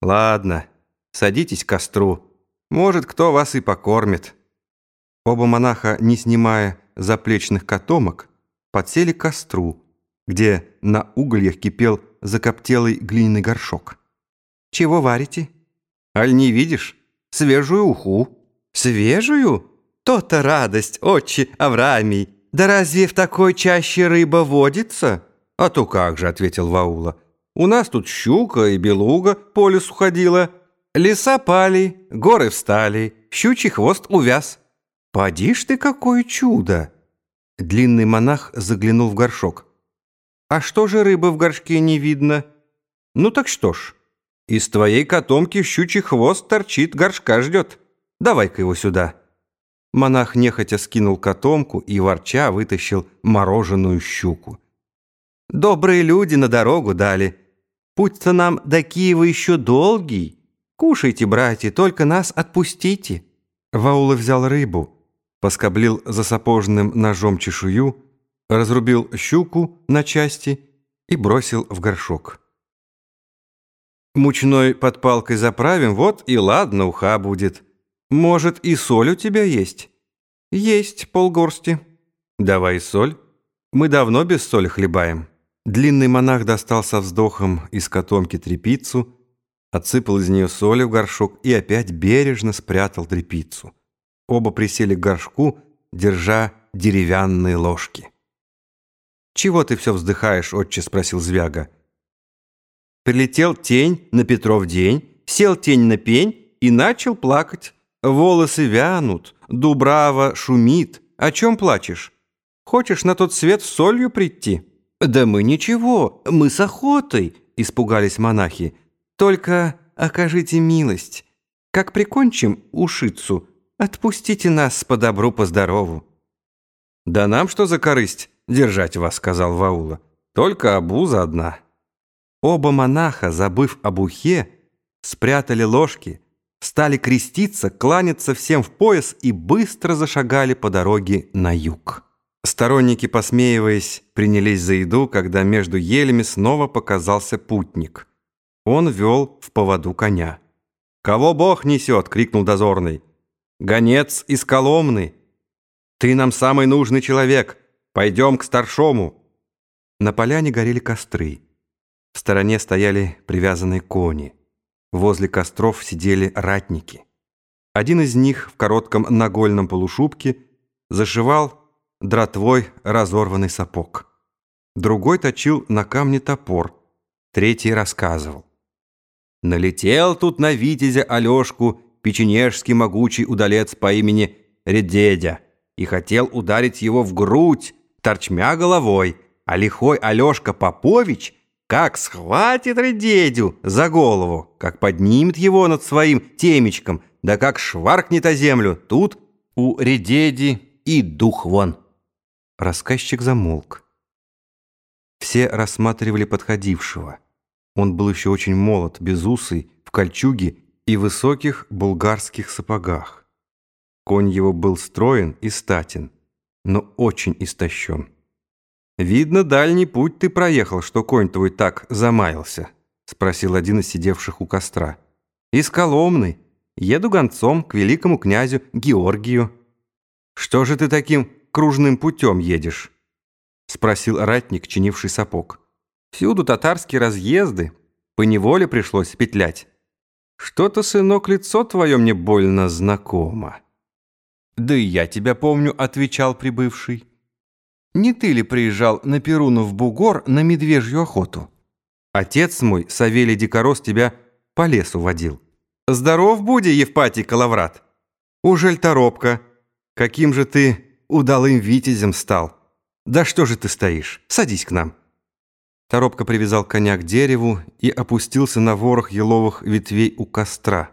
Ладно, садитесь к костру. Может, кто вас и покормит. Оба монаха, не снимая заплечных котомок, подсели к костру, где на угольях кипел закоптелый глиняный горшок. «Чего варите?» «Аль не видишь? Свежую уху». «Свежую? То-то радость, отче Авраамий. Да разве в такой чаще рыба водится?» «А то как же», — ответил Ваула. «У нас тут щука и белуга по лесу ходила. Леса пали, горы встали, щучий хвост увяз». «Поди ж ты, какое чудо!» Длинный монах заглянул в горшок. «А что же рыбы в горшке не видно?» «Ну так что ж, из твоей котомки щучий хвост торчит, горшка ждет. Давай-ка его сюда». Монах нехотя скинул котомку и, ворча, вытащил мороженую щуку. «Добрые люди на дорогу дали. Путь-то нам до Киева еще долгий. Кушайте, братья, только нас отпустите». Ваула взял рыбу, поскоблил за сапожным ножом чешую, разрубил щуку на части и бросил в горшок. «Мучной под палкой заправим, вот и ладно, уха будет. Может, и соль у тебя есть?» «Есть полгорсти». «Давай соль. Мы давно без соли хлебаем». Длинный монах достал со вздохом из котомки трепицу, отсыпал из нее соли в горшок и опять бережно спрятал трепицу. Оба присели к горшку, держа деревянные ложки. «Чего ты все вздыхаешь, отче?» — спросил Звяга. Прилетел тень на Петров день, сел тень на пень и начал плакать. Волосы вянут, дубрава шумит. О чем плачешь? Хочешь на тот свет солью прийти?» «Да мы ничего, мы с охотой», — испугались монахи. «Только окажите милость. Как прикончим ушицу, Отпустите нас по добру, по здорову». «Да нам что за корысть держать вас», — сказал Ваула. «Только обуза одна». Оба монаха, забыв об ухе, спрятали ложки, стали креститься, кланяться всем в пояс и быстро зашагали по дороге на юг. Сторонники, посмеиваясь, принялись за еду, когда между елями снова показался путник. Он вел в поводу коня. «Кого Бог несет?» — крикнул дозорный. Гонец из Коломны. Ты нам самый нужный человек. Пойдем к старшому. На поляне горели костры. В стороне стояли привязанные кони. Возле костров сидели ратники. Один из них в коротком нагольном полушубке зашивал дратвой разорванный сапог. Другой точил на камне топор. Третий рассказывал. Налетел тут на витязя Алешку печенежский могучий удалец по имени Редедя и хотел ударить его в грудь, торчмя головой, а лихой Алешка Попович как схватит Редедю за голову, как поднимет его над своим темечком, да как шваркнет о землю, тут у Редеди и дух вон. Рассказчик замолк. Все рассматривали подходившего. Он был еще очень молод, безусый, в кольчуге и высоких булгарских сапогах. Конь его был строен и статен, но очень истощен. «Видно, дальний путь ты проехал, что конь твой так замаялся», спросил один из сидевших у костра. «Из Коломны. Еду гонцом к великому князю Георгию». «Что же ты таким кружным путем едешь?» спросил ратник, чинивший сапог. «Всюду татарские разъезды. По неволе пришлось петлять». Что-то, сынок, лицо твое мне больно знакомо. Да и я тебя помню, отвечал прибывший. Не ты ли приезжал на Перуну в Бугор на медвежью охоту? Отец мой, Савелий Дикорос, тебя по лесу водил. Здоров буди, Евпатий Калаврат. Ужель торопка, каким же ты удалым витязем стал? Да что же ты стоишь? Садись к нам. Торопко привязал коня к дереву и опустился на ворох еловых ветвей у костра.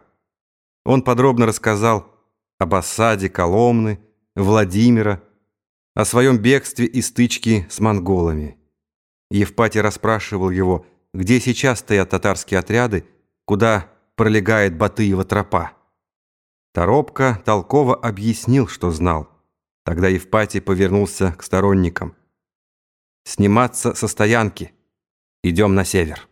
Он подробно рассказал об осаде Коломны, Владимира, о своем бегстве и стычке с монголами. Евпатий расспрашивал его, где сейчас стоят татарские отряды, куда пролегает Батыева тропа. Торопко толково объяснил, что знал. Тогда Евпатий повернулся к сторонникам. «Сниматься со стоянки!» Идем на север.